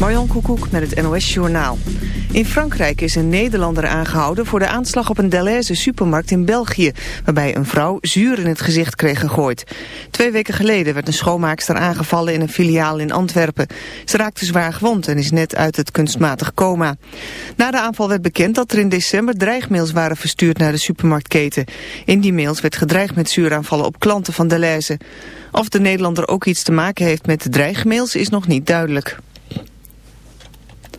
Marjan Koekoek met het NOS Journaal. In Frankrijk is een Nederlander aangehouden voor de aanslag op een Deleuze supermarkt in België, waarbij een vrouw zuur in het gezicht kreeg gegooid. Twee weken geleden werd een schoonmaakster aangevallen in een filiaal in Antwerpen. Ze raakte zwaar gewond en is net uit het kunstmatig coma. Na de aanval werd bekend dat er in december dreigmails waren verstuurd naar de supermarktketen. In die mails werd gedreigd met zuuraanvallen op klanten van Deleuze. Of de Nederlander ook iets te maken heeft met de dreigmails is nog niet duidelijk.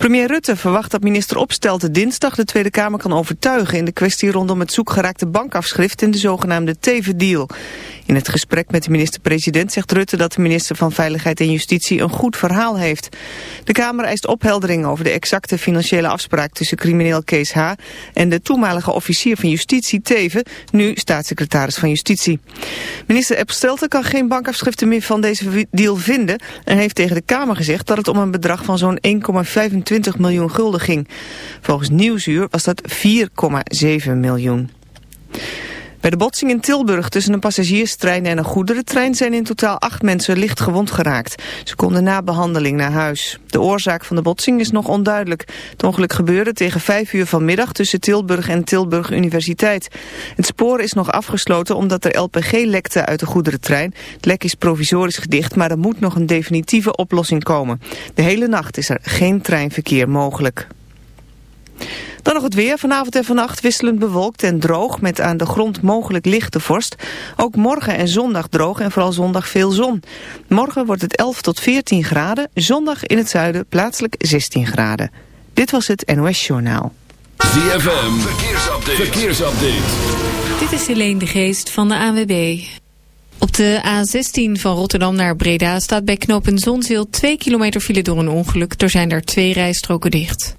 Premier Rutte verwacht dat minister Opstelten dinsdag de Tweede Kamer kan overtuigen in de kwestie rondom het zoekgeraakte bankafschrift in de zogenaamde Teven-deal. In het gesprek met de minister-president zegt Rutte dat de minister van Veiligheid en Justitie een goed verhaal heeft. De Kamer eist opheldering over de exacte financiële afspraak tussen crimineel Kees H. en de toenmalige officier van Justitie Teven, nu staatssecretaris van Justitie. Minister Opstelten kan geen bankafschriften meer van deze deal vinden en heeft tegen de Kamer gezegd dat het om een bedrag van zo'n 1,25 miljoen gulden ging. Volgens Nieuwsuur was dat 4,7 miljoen. Bij de botsing in Tilburg tussen een passagierstrein en een goederentrein zijn in totaal acht mensen licht gewond geraakt. Ze konden na behandeling naar huis. De oorzaak van de botsing is nog onduidelijk. Het ongeluk gebeurde tegen vijf uur vanmiddag tussen Tilburg en Tilburg Universiteit. Het spoor is nog afgesloten omdat er LPG lekte uit de goederentrein. Het lek is provisorisch gedicht, maar er moet nog een definitieve oplossing komen. De hele nacht is er geen treinverkeer mogelijk. Dan nog het weer. Vanavond en vannacht wisselend bewolkt en droog met aan de grond mogelijk lichte vorst. Ook morgen en zondag droog en vooral zondag veel zon. Morgen wordt het 11 tot 14 graden. Zondag in het zuiden plaatselijk 16 graden. Dit was het NOS Journaal. ZFM. Verkeersupdate. Verkeersupdate. Dit is Helene de Geest van de ANWB. Op de A16 van Rotterdam naar Breda staat bij knooppunt Zonzeel 2 kilometer file door een ongeluk. Er zijn er twee rijstroken dicht.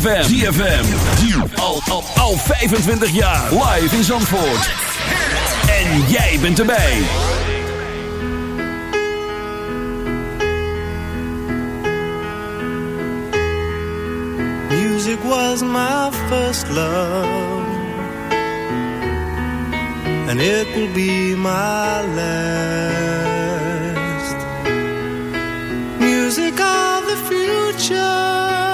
ZFM. Al, al, al 25 jaar. Live in Zandvoort. En jij bent erbij. Music was my first love. And it will be my last. Music of the future.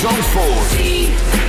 Zandvoort.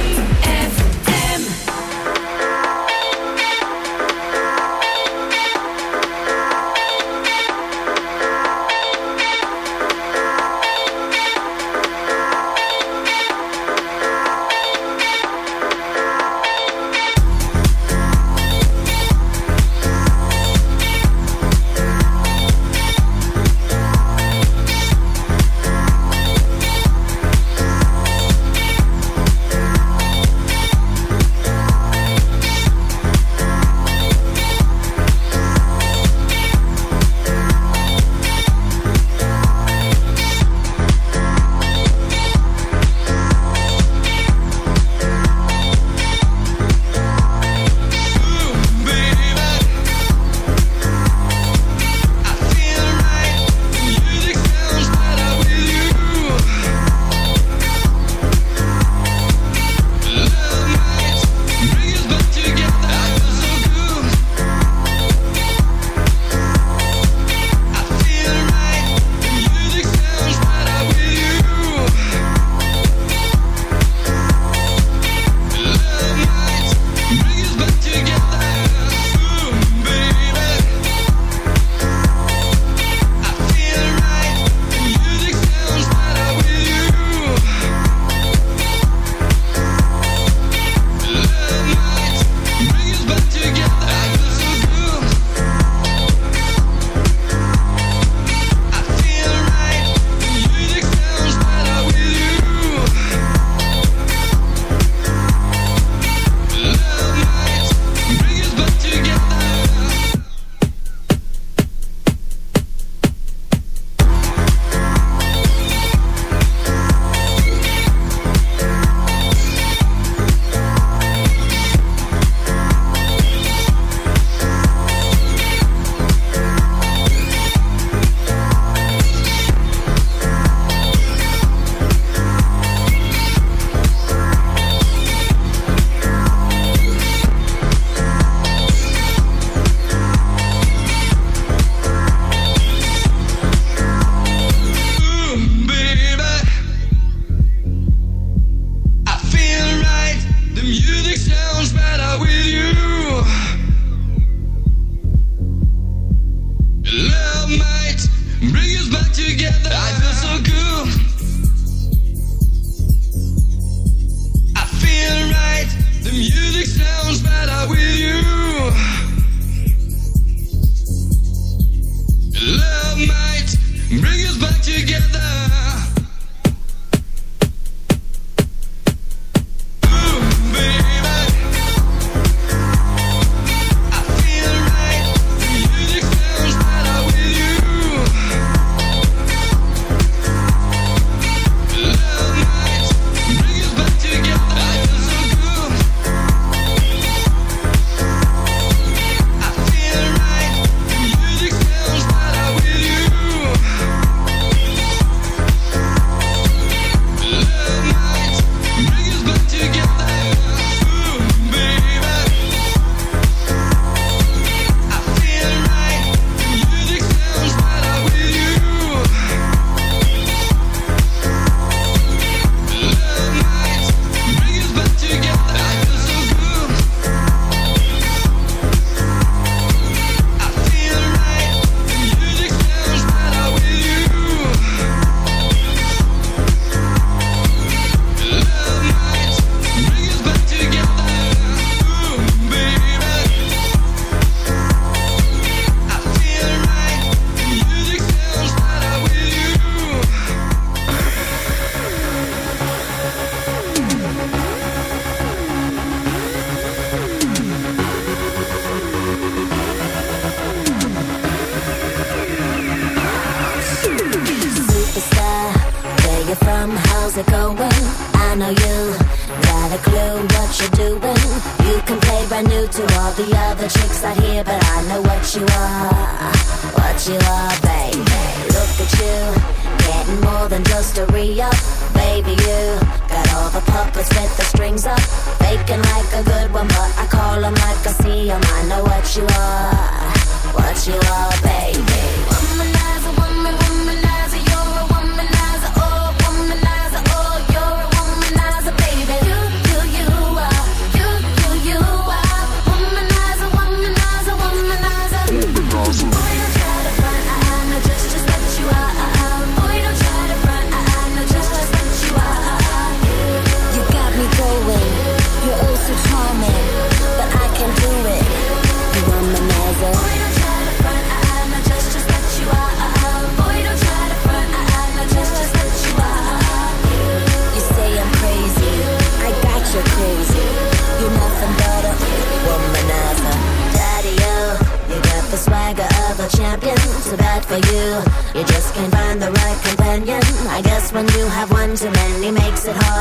good to get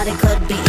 it could be.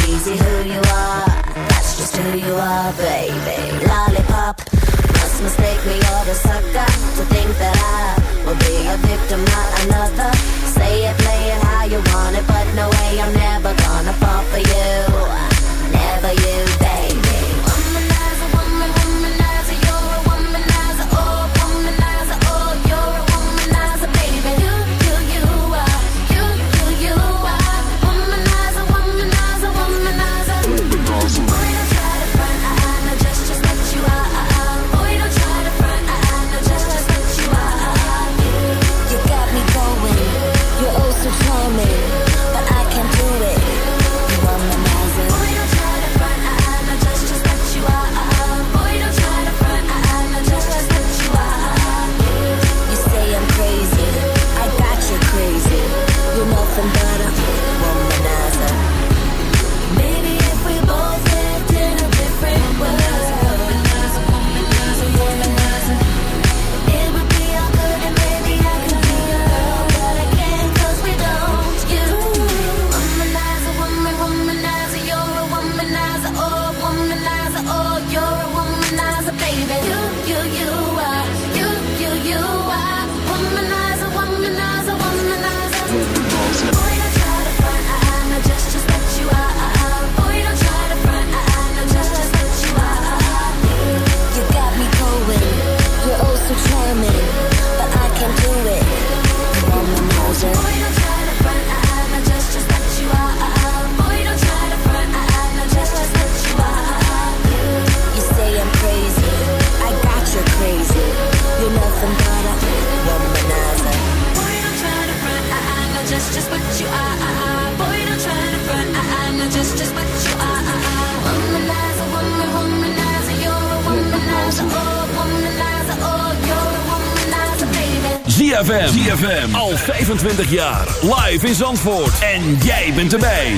25 jaar. Live in Zandvoort. En jij bent erbij.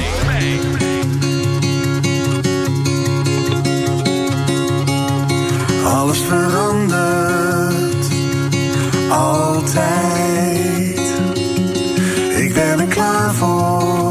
Alles verandert. Altijd. Ik ben er klaar voor.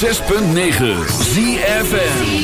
106.9 ZFN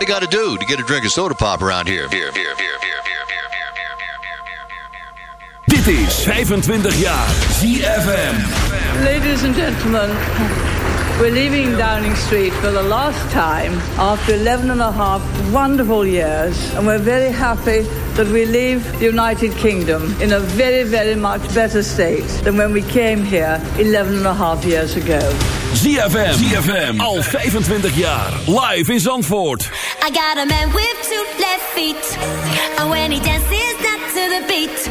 What's Body Gotta Do to get a drink of soda pop around here? Here, here, here, here, here, here, here, here, here, here, here, here, here. Dit is 25 jaar ZFM. Ladies and gentlemen, we're leaving Downing Street for the last time after 11 and a half wonderful years, and we're very happy that we leave the United Kingdom in a very, very much better state than when we came here 11 and a half years ago. ZFM. ZFM. Al 25 jaar. Live in Zandvoort. I got a man with two left feet. When he dances the beat,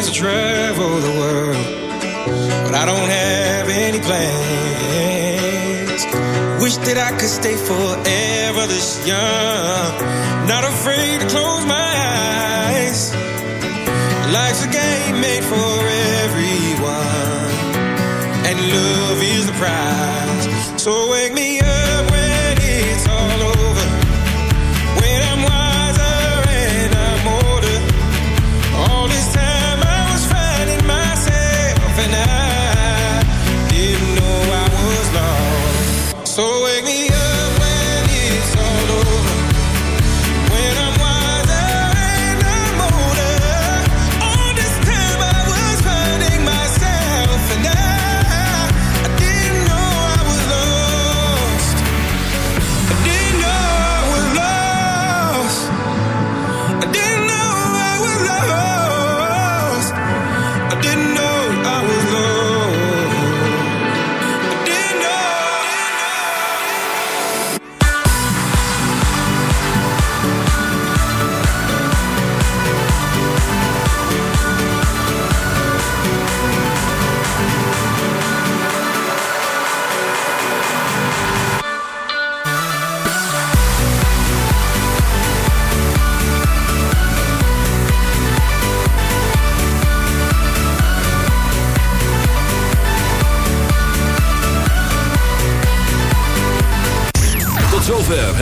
chance to travel the world, but I don't have any plans. Wish that I could stay forever this young, not afraid to close my eyes. Life's a game made for everyone and love is the prize.